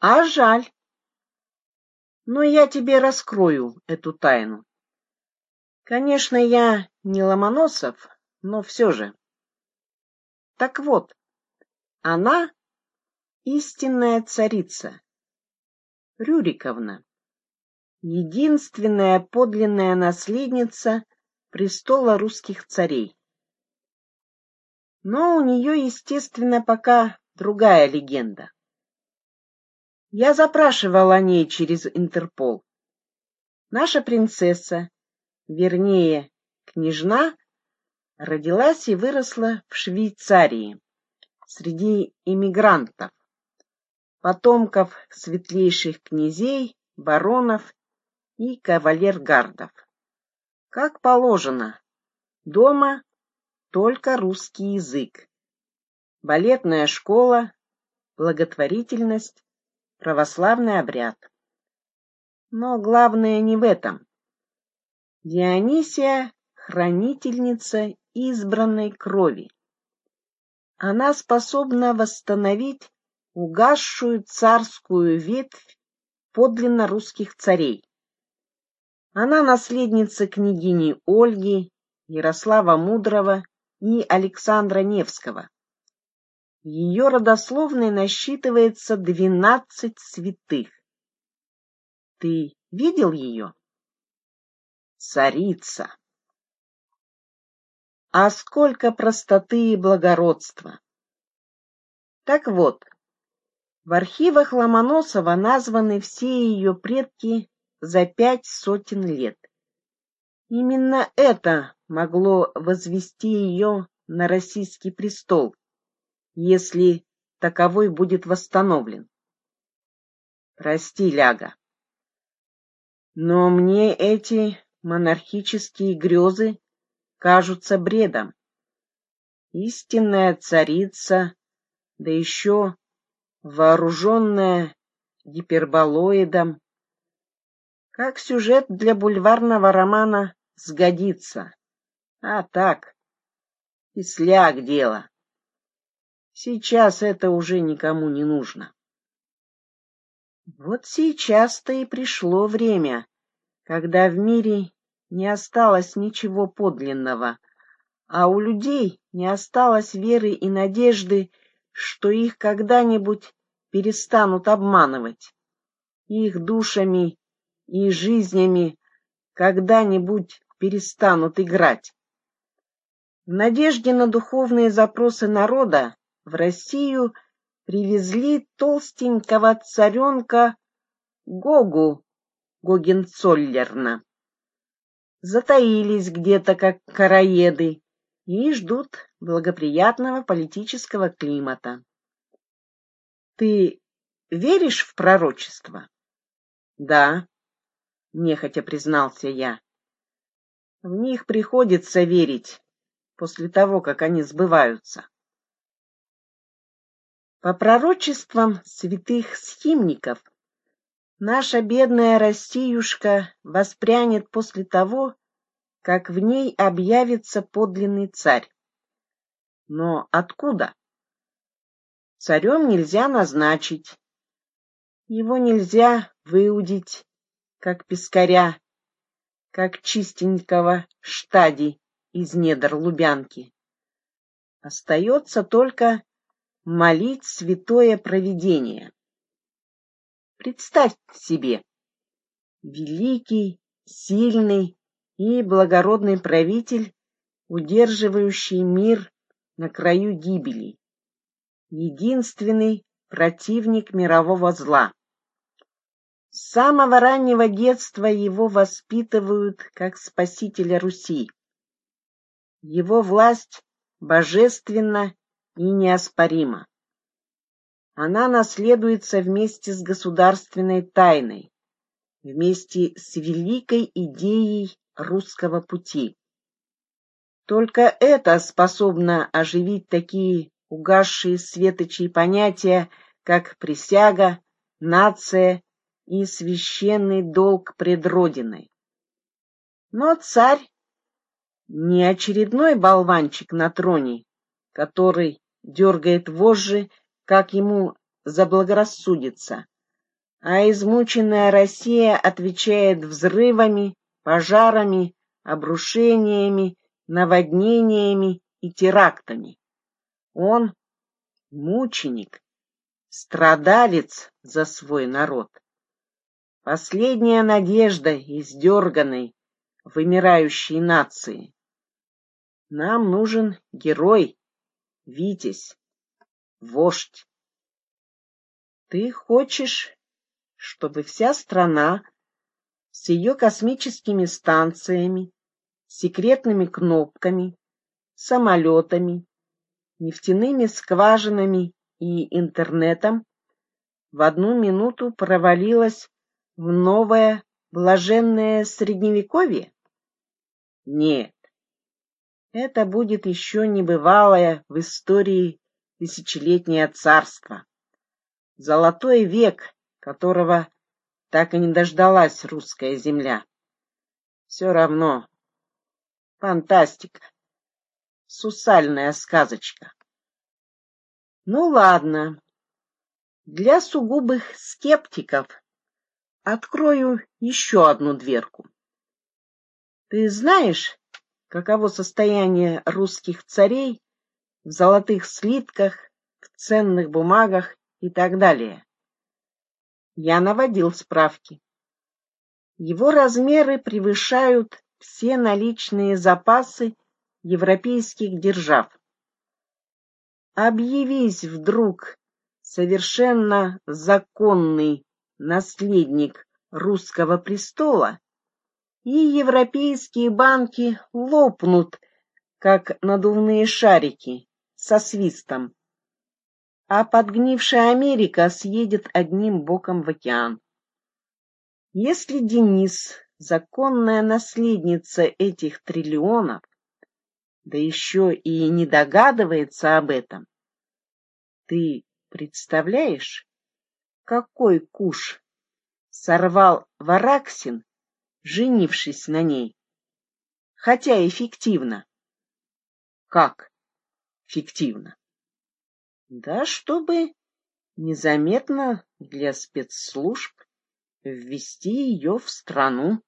А жаль. Но я тебе раскрою эту тайну. Конечно, я не Ломоносов, но все же. Так вот, она истинная царица, Рюриковна, единственная подлинная наследница престола русских царей. Но у нее, естественно, пока другая легенда. Я запрашивал о ней через Интерпол. Наша принцесса, вернее, княжна, родилась и выросла в Швейцарии среди иммигрантов, потомков светлейших князей, баронов и кавалергардов. Как положено, дома только русский язык, балетная школа, благотворительность, православный обряд. Но главное не в этом. Дионисия — хранительница избранной крови. Она способна восстановить угасшую царскую ветвь подлинно русских царей. Она наследница княгини Ольги, Ярослава Мудрого и Александра Невского. В ее родословной насчитывается двенадцать святых. Ты видел ее? Царица. А сколько простоты и благородства! Так вот, в архивах Ломоносова названы все ее предки за пять сотен лет. Именно это могло возвести ее на российский престол, если таковой будет восстановлен. Прости, Ляга. Но мне эти монархические грезы кажутся бредом. Истинная царица, да еще вооруженная гиперболоидом, как сюжет для бульварного романа сгодится. А так, и сляг дело. Сейчас это уже никому не нужно. Вот сейчас-то и пришло время, когда в мире не осталось ничего подлинного, а у людей не осталось веры и надежды, что их когда-нибудь перестанут обманывать. Их душами и жизнями когда-нибудь перестанут играть. В надежде на духовные запросы народа в Россию привезли толстенького царенка Гогу Гогенцоллерна затаились где-то, как караеды, и ждут благоприятного политического климата. Ты веришь в пророчество? Да, нехотя признался я. В них приходится верить после того, как они сбываются. По пророчествам святых схимников Наша бедная Россиюшка воспрянет после того, как в ней объявится подлинный царь. Но откуда? Царем нельзя назначить. Его нельзя выудить, как пескаря, как чистенького штади из недр Лубянки. Остается только молить святое провидение. Представь себе, великий, сильный и благородный правитель, удерживающий мир на краю гибели, единственный противник мирового зла. С самого раннего детства его воспитывают как спасителя Руси. Его власть божественна и неоспорима. Она наследуется вместе с государственной тайной, вместе с великой идеей русского пути. Только это способно оживить такие угасшие светочи понятия, как присяга, нация и священный долг пред Родиной. Но царь не очередной болванчик на троне, который дергает вожжи как ему заблагорассудится, а измученная Россия отвечает взрывами, пожарами, обрушениями, наводнениями и терактами. Он мученик, страдалец за свой народ. Последняя надежда издерганной, вымирающей нации. Нам нужен герой, Витязь, вождь. Ты хочешь, чтобы вся страна с ее космическими станциями, секретными кнопками, самолетами, нефтяными скважинами и интернетом в одну минуту провалилась в новое блаженное средневековье? Нет, это будет еще небывалое в истории тысячелетнее царство. Золотой век, которого так и не дождалась русская земля. Все равно. Фантастика. Сусальная сказочка. Ну ладно. Для сугубых скептиков открою еще одну дверку. Ты знаешь, каково состояние русских царей в золотых слитках, в ценных бумагах и так далее. Я наводил справки. Его размеры превышают все наличные запасы европейских держав. Объявись вдруг совершенно законный наследник русского престола, и европейские банки лопнут, как надувные шарики, со свистом, а подгнившая Америка съедет одним боком в океан. Если Денис, законная наследница этих триллионов, да еще и не догадывается об этом, ты представляешь, какой куш сорвал Вараксин женившись на ней. Хотя эффективно. Как фиктивно? Да, чтобы незаметно для спецслужб ввести ее в страну.